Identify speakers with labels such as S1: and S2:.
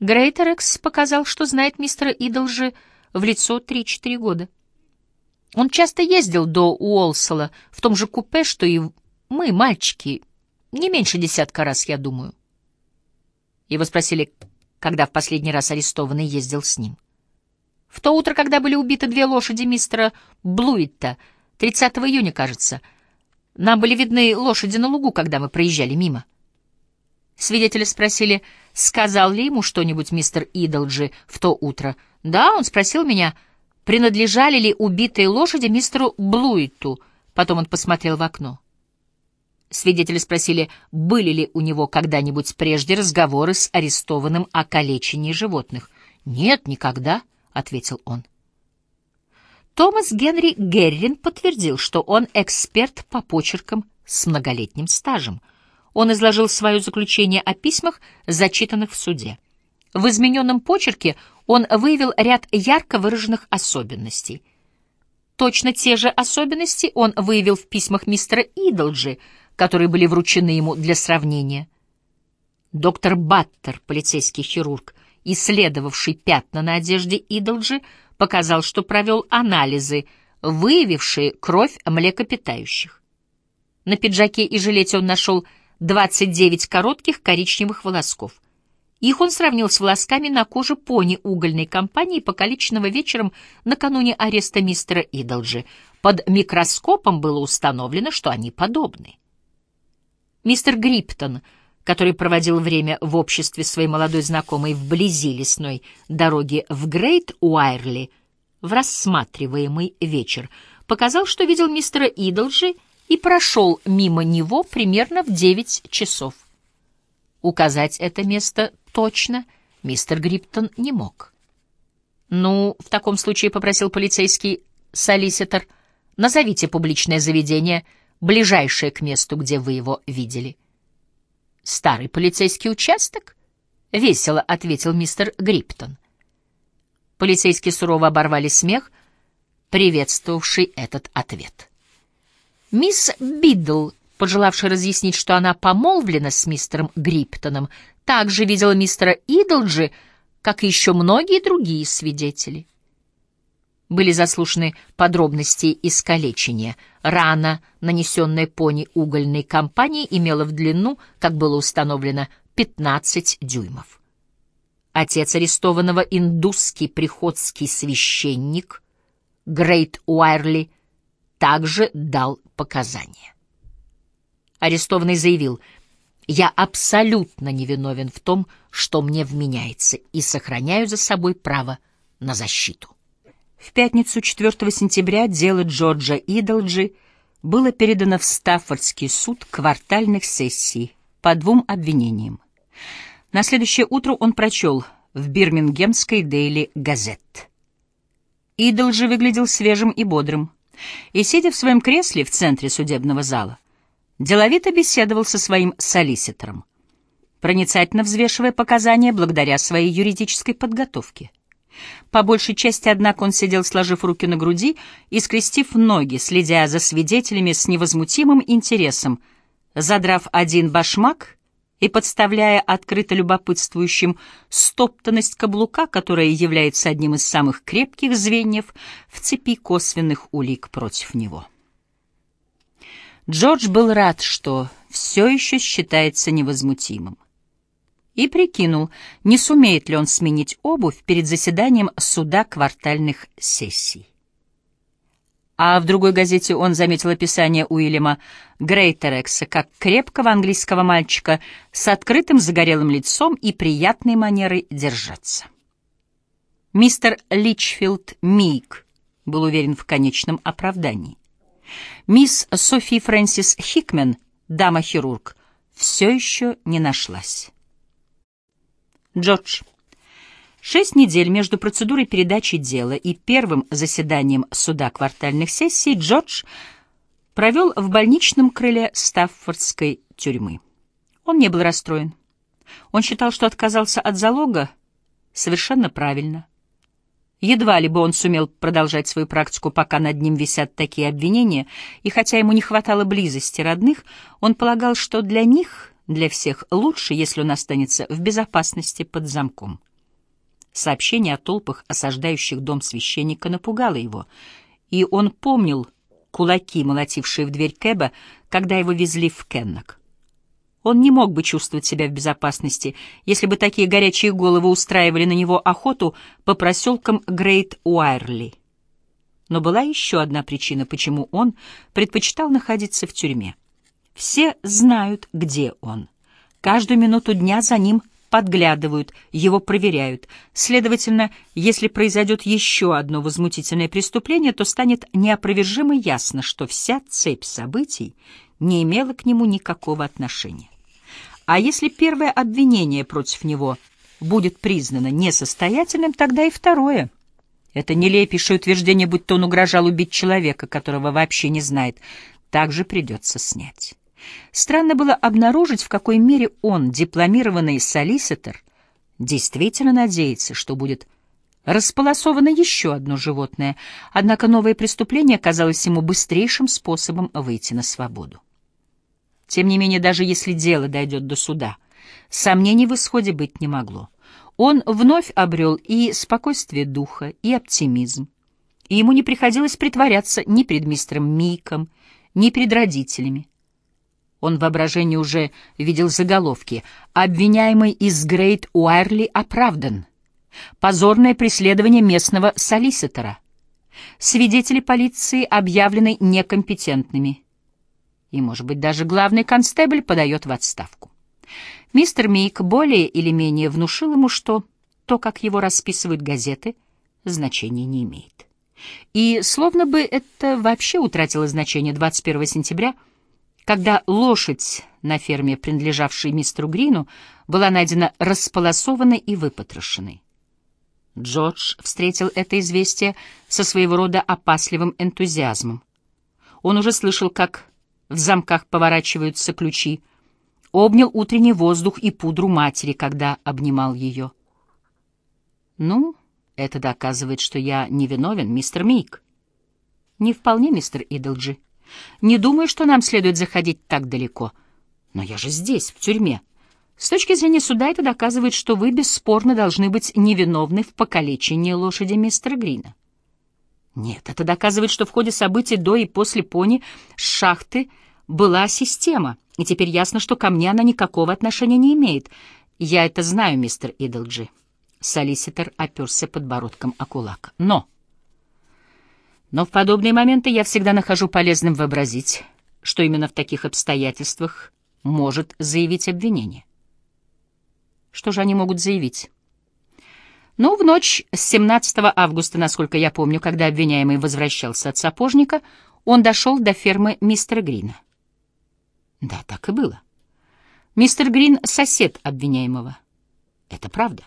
S1: Грейтерекс показал, что знает мистера Идолжи в лицо 3-4 года. Он часто ездил до Уолсала в том же купе, что и мы, мальчики, не меньше десятка раз, я думаю. Его спросили, когда в последний раз арестованный ездил с ним. В то утро, когда были убиты две лошади мистера Блуитта, 30 июня, кажется, нам были видны лошади на лугу, когда мы проезжали мимо. Свидетели спросили, сказал ли ему что-нибудь мистер Идолджи в то утро. Да, он спросил меня, принадлежали ли убитые лошади мистеру Блуиту. Потом он посмотрел в окно. Свидетели спросили, были ли у него когда-нибудь прежде разговоры с арестованным о калечении животных. «Нет, никогда», — ответил он. Томас Генри Геррин подтвердил, что он эксперт по почеркам с многолетним стажем — он изложил свое заключение о письмах, зачитанных в суде. В измененном почерке он выявил ряд ярко выраженных особенностей. Точно те же особенности он выявил в письмах мистера Идолджи, которые были вручены ему для сравнения. Доктор Баттер, полицейский хирург, исследовавший пятна на одежде Идолджи, показал, что провел анализы, выявившие кровь млекопитающих. На пиджаке и жилете он нашел 29 коротких коричневых волосков. Их он сравнил с волосками на коже пони угольной компании, покалеченного вечером накануне ареста мистера Идолджи. Под микроскопом было установлено, что они подобны. Мистер Гриптон, который проводил время в обществе своей молодой знакомой вблизи лесной дороги в Грейт-Уайрли, в рассматриваемый вечер, показал, что видел мистера Идолджи и прошел мимо него примерно в девять часов. Указать это место точно мистер Гриптон не мог. «Ну, в таком случае, — попросил полицейский солиситор, — назовите публичное заведение, ближайшее к месту, где вы его видели». «Старый полицейский участок?» — весело ответил мистер Гриптон. Полицейские сурово оборвали смех, приветствовавший этот ответ. Мисс Биддл, пожелавшая разъяснить, что она помолвлена с мистером Гриптоном, также видела мистера Идолджи, как и еще многие другие свидетели. Были заслушаны подробности искалечения. Рана, нанесенная пони угольной компании, имела в длину, как было установлено, 15 дюймов. Отец арестованного индусский приходский священник Грейт Уайрли также дал показания. Арестованный заявил, «Я абсолютно невиновен в том, что мне вменяется, и сохраняю за собой право на защиту». В пятницу 4 сентября дело Джорджа Идолджи было передано в Стаффордский суд квартальных сессий по двум обвинениям. На следующее утро он прочел в Бирмингемской Дейли Газет. Идолджи выглядел свежим и бодрым и, сидя в своем кресле в центре судебного зала, деловито беседовал со своим солиситором, проницательно взвешивая показания благодаря своей юридической подготовке. По большей части, однако, он сидел, сложив руки на груди и скрестив ноги, следя за свидетелями с невозмутимым интересом, задрав один башмак и подставляя открыто любопытствующим стоптанность каблука, которая является одним из самых крепких звеньев в цепи косвенных улик против него. Джордж был рад, что все еще считается невозмутимым. И прикинул, не сумеет ли он сменить обувь перед заседанием суда квартальных сессий а в другой газете он заметил описание Уильяма Грейтерекса как крепкого английского мальчика с открытым загорелым лицом и приятной манерой держаться. Мистер Личфилд Мик был уверен в конечном оправдании. Мисс Софи Фрэнсис Хикмен, дама-хирург, все еще не нашлась. Джордж. Шесть недель между процедурой передачи дела и первым заседанием суда квартальных сессий Джордж провел в больничном крыле Стаффордской тюрьмы. Он не был расстроен. Он считал, что отказался от залога совершенно правильно. Едва ли бы он сумел продолжать свою практику, пока над ним висят такие обвинения, и хотя ему не хватало близости родных, он полагал, что для них для всех лучше, если он останется в безопасности под замком. Сообщение о толпах, осаждающих дом священника, напугало его, и он помнил кулаки, молотившие в дверь Кэба, когда его везли в Кеннок. Он не мог бы чувствовать себя в безопасности, если бы такие горячие головы устраивали на него охоту по проселкам Грейт-Уайрли. Но была еще одна причина, почему он предпочитал находиться в тюрьме. Все знают, где он. Каждую минуту дня за ним подглядывают, его проверяют. Следовательно, если произойдет еще одно возмутительное преступление, то станет неопровержимо ясно, что вся цепь событий не имела к нему никакого отношения. А если первое обвинение против него будет признано несостоятельным, тогда и второе. Это нелепейшее утверждение, будто он угрожал убить человека, которого вообще не знает, также придется снять. Странно было обнаружить, в какой мере он, дипломированный солиситор, действительно надеется, что будет располосовано еще одно животное, однако новое преступление казалось ему быстрейшим способом выйти на свободу. Тем не менее, даже если дело дойдет до суда, сомнений в исходе быть не могло. Он вновь обрел и спокойствие духа, и оптимизм, и ему не приходилось притворяться ни перед мистером Миком, ни перед родителями. Он в воображении уже видел заголовки. «Обвиняемый из Грейт Уайрли оправдан. Позорное преследование местного солиситора. Свидетели полиции объявлены некомпетентными». И, может быть, даже главный констебль подает в отставку. Мистер Мик более или менее внушил ему, что то, как его расписывают газеты, значения не имеет. И словно бы это вообще утратило значение 21 сентября — когда лошадь на ферме, принадлежавшей мистеру Грину, была найдена располосованной и выпотрошенной. Джордж встретил это известие со своего рода опасливым энтузиазмом. Он уже слышал, как в замках поворачиваются ключи, обнял утренний воздух и пудру матери, когда обнимал ее. «Ну, это доказывает, что я невиновен, мистер Мик». «Не вполне, мистер Идлджи. Не думаю, что нам следует заходить так далеко. Но я же здесь, в тюрьме. С точки зрения суда это доказывает, что вы бесспорно должны быть невиновны в покалечении лошади мистера Грина. Нет, это доказывает, что в ходе событий до и после пони с шахты была система, и теперь ясно, что ко мне она никакого отношения не имеет. Я это знаю, мистер Идлджи. Солиситор оперся подбородком о кулак. Но... Но в подобные моменты я всегда нахожу полезным вообразить, что именно в таких обстоятельствах может заявить обвинение. Что же они могут заявить? Ну, в ночь с 17 августа, насколько я помню, когда обвиняемый возвращался от сапожника, он дошел до фермы мистера Грина. Да, так и было. Мистер Грин — сосед обвиняемого. Это правда.